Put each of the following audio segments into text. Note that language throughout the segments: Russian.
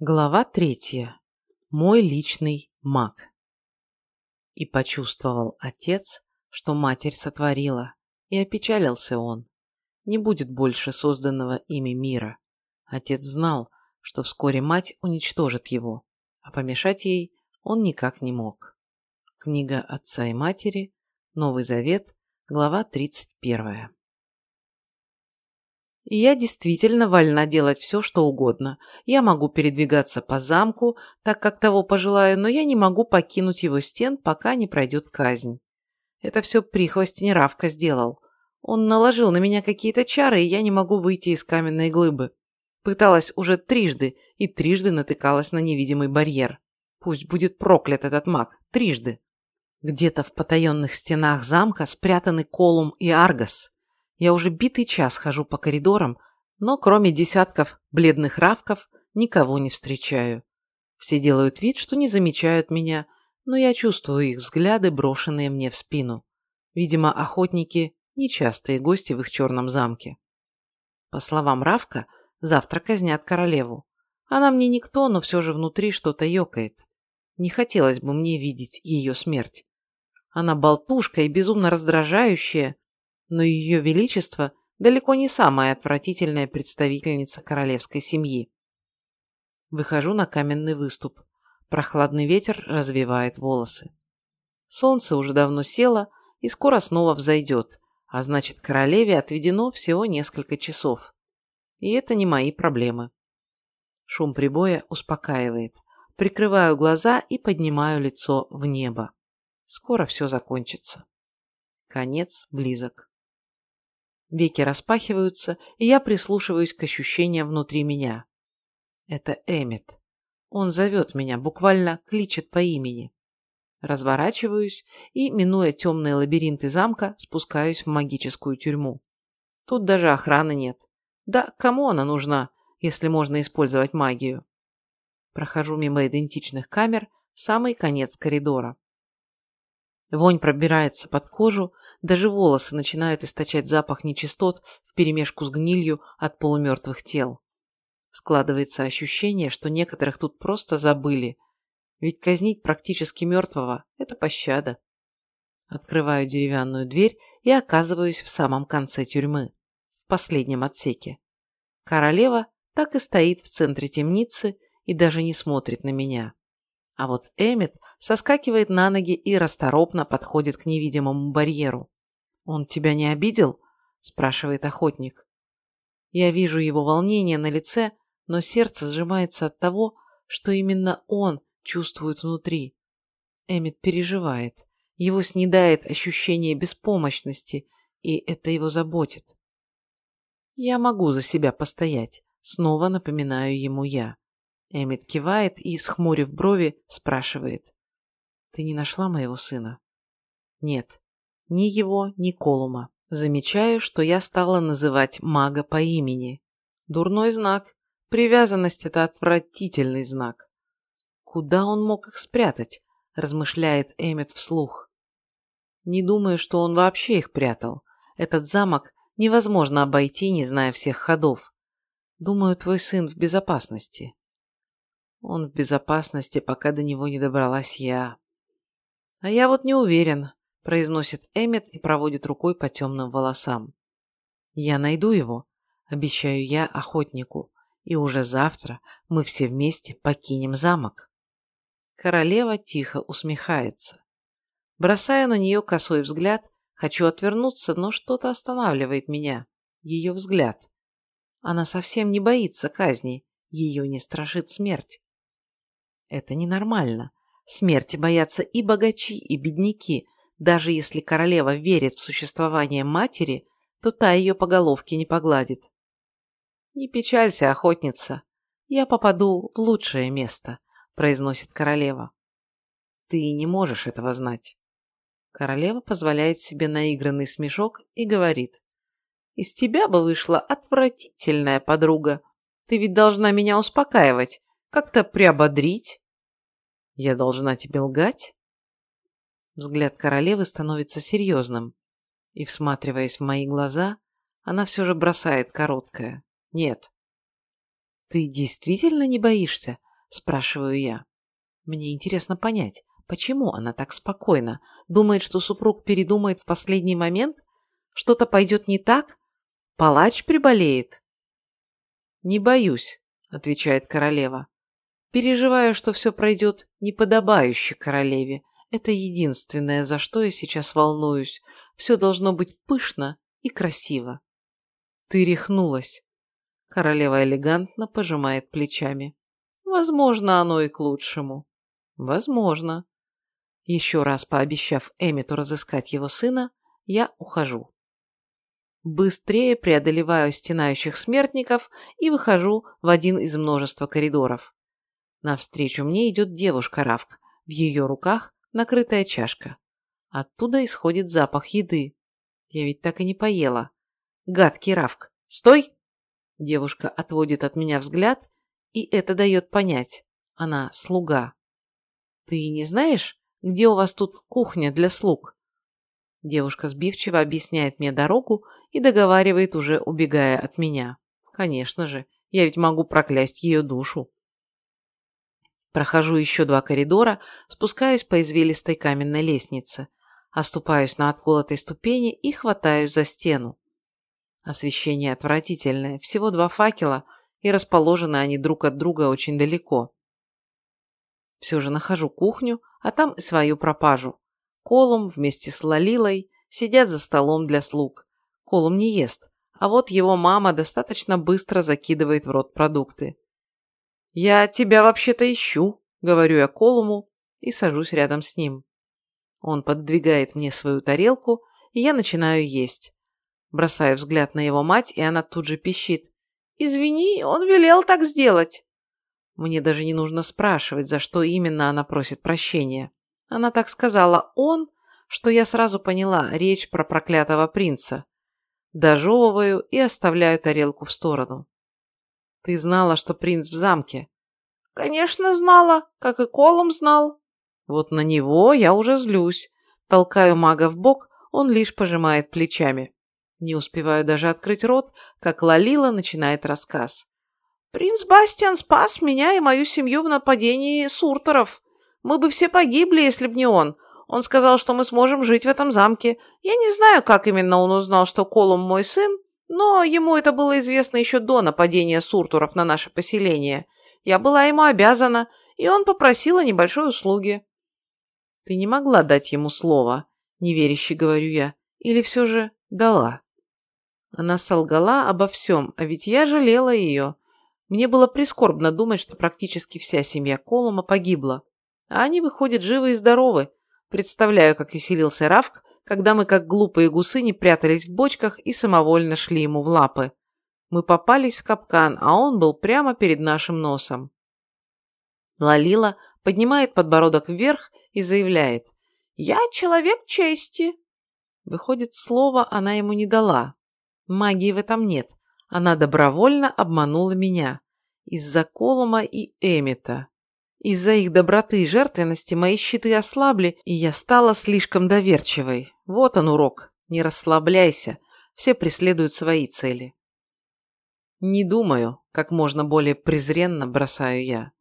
Глава третья. Мой личный маг. И почувствовал отец, что матерь сотворила, и опечалился он. Не будет больше созданного ими мира. Отец знал, что вскоре мать уничтожит его, а помешать ей он никак не мог. Книга отца и матери, Новый Завет, глава 31. И я действительно вольна делать все, что угодно. Я могу передвигаться по замку, так как того пожелаю, но я не могу покинуть его стен, пока не пройдет казнь. Это все прихвость Неравка сделал. Он наложил на меня какие-то чары, и я не могу выйти из каменной глыбы. Пыталась уже трижды, и трижды натыкалась на невидимый барьер. Пусть будет проклят этот маг. Трижды. Где-то в потаенных стенах замка спрятаны Колум и Аргас. Я уже битый час хожу по коридорам, но кроме десятков бледных равков никого не встречаю. Все делают вид, что не замечают меня, но я чувствую их взгляды, брошенные мне в спину. Видимо, охотники – нечастые гости в их черном замке. По словам Равка, завтра казнят королеву. Она мне никто, но все же внутри что-то ёкает. Не хотелось бы мне видеть ее смерть. Она болтушка и безумно раздражающая, но ее величество далеко не самая отвратительная представительница королевской семьи. Выхожу на каменный выступ. Прохладный ветер развивает волосы. Солнце уже давно село и скоро снова взойдет, а значит королеве отведено всего несколько часов. И это не мои проблемы. Шум прибоя успокаивает. Прикрываю глаза и поднимаю лицо в небо. Скоро все закончится. Конец близок. Веки распахиваются, и я прислушиваюсь к ощущениям внутри меня. Это Эмит. Он зовет меня, буквально кличет по имени. Разворачиваюсь и, минуя темные лабиринты замка, спускаюсь в магическую тюрьму. Тут даже охраны нет. Да кому она нужна, если можно использовать магию? Прохожу мимо идентичных камер в самый конец коридора. Вонь пробирается под кожу, даже волосы начинают источать запах нечистот вперемешку с гнилью от полумертвых тел. Складывается ощущение, что некоторых тут просто забыли, ведь казнить практически мертвого – это пощада. Открываю деревянную дверь и оказываюсь в самом конце тюрьмы, в последнем отсеке. Королева так и стоит в центре темницы и даже не смотрит на меня. А вот Эммет соскакивает на ноги и расторопно подходит к невидимому барьеру. «Он тебя не обидел?» – спрашивает охотник. Я вижу его волнение на лице, но сердце сжимается от того, что именно он чувствует внутри. Эммет переживает. Его снедает ощущение беспомощности, и это его заботит. Я могу за себя постоять, снова напоминаю ему я. Эмит кивает и, схмурив брови, спрашивает. «Ты не нашла моего сына?» «Нет. Ни его, ни Колума. Замечаю, что я стала называть мага по имени. Дурной знак. Привязанность – это отвратительный знак. Куда он мог их спрятать?» – размышляет Эмит вслух. «Не думаю, что он вообще их прятал. Этот замок невозможно обойти, не зная всех ходов. Думаю, твой сын в безопасности. Он в безопасности, пока до него не добралась я. А я вот не уверен, произносит Эммет и проводит рукой по темным волосам. Я найду его, обещаю я охотнику, и уже завтра мы все вместе покинем замок. Королева тихо усмехается. Бросаю на нее косой взгляд, хочу отвернуться, но что-то останавливает меня. Ее взгляд. Она совсем не боится казни, ее не страшит смерть. Это ненормально. Смерти боятся и богачи, и бедняки. Даже если королева верит в существование матери, то та ее по головке не погладит. «Не печалься, охотница. Я попаду в лучшее место», – произносит королева. «Ты не можешь этого знать». Королева позволяет себе наигранный смешок и говорит. «Из тебя бы вышла отвратительная подруга. Ты ведь должна меня успокаивать, как-то приободрить. Я должна тебе лгать? Взгляд королевы становится серьезным, и, всматриваясь в мои глаза, она все же бросает короткое. Нет. Ты действительно не боишься? спрашиваю я. Мне интересно понять, почему она так спокойна? Думает, что супруг передумает в последний момент? Что-то пойдет не так? Палач приболеет? Не боюсь, отвечает королева. Переживаю, что все пройдет неподобающе королеве. Это единственное, за что я сейчас волнуюсь. Все должно быть пышно и красиво. Ты рехнулась. Королева элегантно пожимает плечами. Возможно, оно и к лучшему. Возможно. Еще раз пообещав Эмиту разыскать его сына, я ухожу. Быстрее преодолеваю стенающих смертников и выхожу в один из множества коридоров. Навстречу мне идет девушка Равк, в ее руках накрытая чашка. Оттуда исходит запах еды. Я ведь так и не поела. Гадкий Равк, стой! Девушка отводит от меня взгляд, и это дает понять. Она слуга. Ты не знаешь, где у вас тут кухня для слуг? Девушка сбивчиво объясняет мне дорогу и договаривает, уже убегая от меня. Конечно же, я ведь могу проклясть ее душу. Прохожу еще два коридора, спускаюсь по извилистой каменной лестнице, оступаюсь на отколотой ступени и хватаюсь за стену. Освещение отвратительное, всего два факела, и расположены они друг от друга очень далеко. Все же нахожу кухню, а там и свою пропажу. Колум вместе с Лалилой сидят за столом для слуг. Колум не ест, а вот его мама достаточно быстро закидывает в рот продукты. «Я тебя вообще-то ищу», — говорю я Колуму и сажусь рядом с ним. Он подвигает мне свою тарелку, и я начинаю есть. Бросаю взгляд на его мать, и она тут же пищит. «Извини, он велел так сделать». Мне даже не нужно спрашивать, за что именно она просит прощения. Она так сказала «он», что я сразу поняла речь про проклятого принца. Дожевываю и оставляю тарелку в сторону. Ты знала, что принц в замке? Конечно, знала, как и Колом знал. Вот на него я уже злюсь. Толкаю мага в бок, он лишь пожимает плечами. Не успеваю даже открыть рот, как Лалила начинает рассказ. «Принц Бастиан спас меня и мою семью в нападении суртеров. Мы бы все погибли, если б не он. Он сказал, что мы сможем жить в этом замке. Я не знаю, как именно он узнал, что Колум мой сын, но ему это было известно еще до нападения суртуров на наше поселение. Я была ему обязана, и он попросил о небольшой услуге. Ты не могла дать ему слово, неверяще говорю я, или все же дала? Она солгала обо всем, а ведь я жалела ее. Мне было прискорбно думать, что практически вся семья Колума погибла. А они выходят живы и здоровы. Представляю, как веселился Равк, когда мы, как глупые гусы, не прятались в бочках и самовольно шли ему в лапы. Мы попались в капкан, а он был прямо перед нашим носом. Лалила поднимает подбородок вверх и заявляет «Я человек чести». Выходит, слова она ему не дала. Магии в этом нет. Она добровольно обманула меня. Из-за Колума и Эмита. Из-за их доброты и жертвенности мои щиты ослабли, и я стала слишком доверчивой. Вот он урок. Не расслабляйся. Все преследуют свои цели. Не думаю, как можно более презренно бросаю я.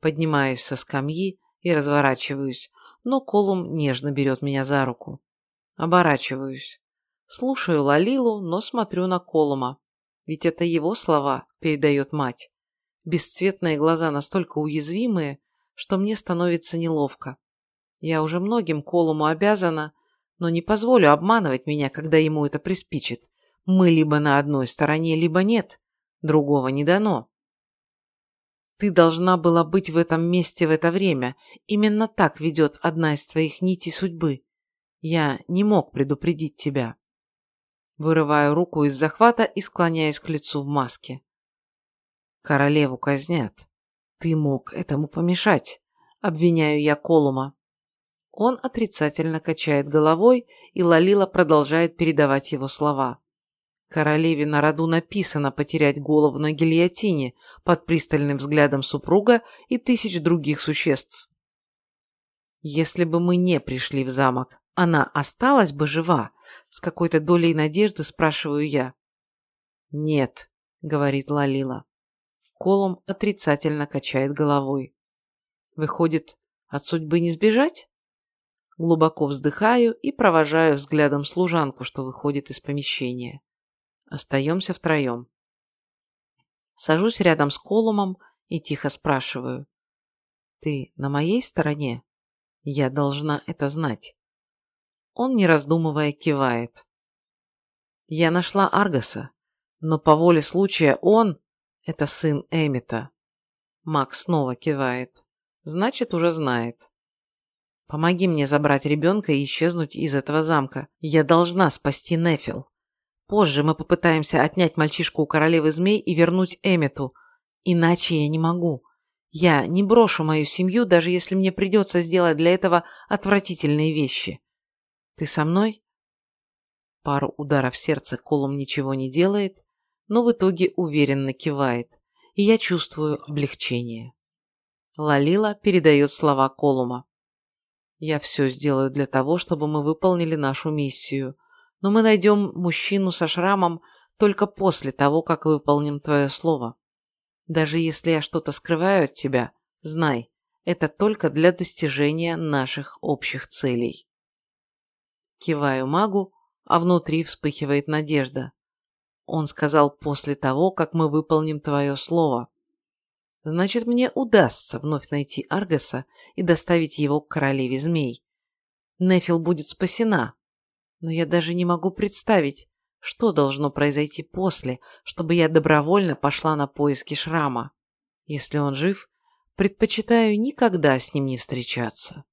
Поднимаюсь со скамьи и разворачиваюсь, но Колум нежно берет меня за руку. Оборачиваюсь. Слушаю Лалилу, но смотрю на Колума. Ведь это его слова передает мать. Бесцветные глаза настолько уязвимые, что мне становится неловко. Я уже многим Колуму обязана, но не позволю обманывать меня, когда ему это приспичит. Мы либо на одной стороне, либо нет. Другого не дано. Ты должна была быть в этом месте в это время. Именно так ведет одна из твоих нитей судьбы. Я не мог предупредить тебя. Вырываю руку из захвата и склоняюсь к лицу в маске. Королеву казнят. Ты мог этому помешать. Обвиняю я Колума. Он отрицательно качает головой, и Лалила продолжает передавать его слова. Королеве на роду написано потерять голову на гильотине под пристальным взглядом супруга и тысяч других существ. Если бы мы не пришли в замок, она осталась бы жива? С какой-то долей надежды спрашиваю я. Нет, говорит Лалила. Колум отрицательно качает головой. Выходит, от судьбы не сбежать? Глубоко вздыхаю и провожаю взглядом служанку, что выходит из помещения. Остаемся втроем. Сажусь рядом с Колумом и тихо спрашиваю. «Ты на моей стороне? Я должна это знать». Он, не раздумывая, кивает. «Я нашла Аргаса, но по воле случая он — это сын Эмита». Макс снова кивает. Значит, уже знает. Помоги мне забрать ребенка и исчезнуть из этого замка. Я должна спасти Нефил. Позже мы попытаемся отнять мальчишку у королевы змей и вернуть Эммету. Иначе я не могу. Я не брошу мою семью, даже если мне придется сделать для этого отвратительные вещи. Ты со мной? Пару ударов сердца Колум ничего не делает, но в итоге уверенно кивает, и я чувствую облегчение. Лалила передает слова Колума. Я все сделаю для того, чтобы мы выполнили нашу миссию. Но мы найдем мужчину со шрамом только после того, как выполним твое слово. Даже если я что-то скрываю от тебя, знай, это только для достижения наших общих целей. Киваю магу, а внутри вспыхивает надежда. Он сказал после того, как мы выполним твое слово. Значит, мне удастся вновь найти Аргаса и доставить его к королеве змей. Нефил будет спасена. Но я даже не могу представить, что должно произойти после, чтобы я добровольно пошла на поиски шрама. Если он жив, предпочитаю никогда с ним не встречаться.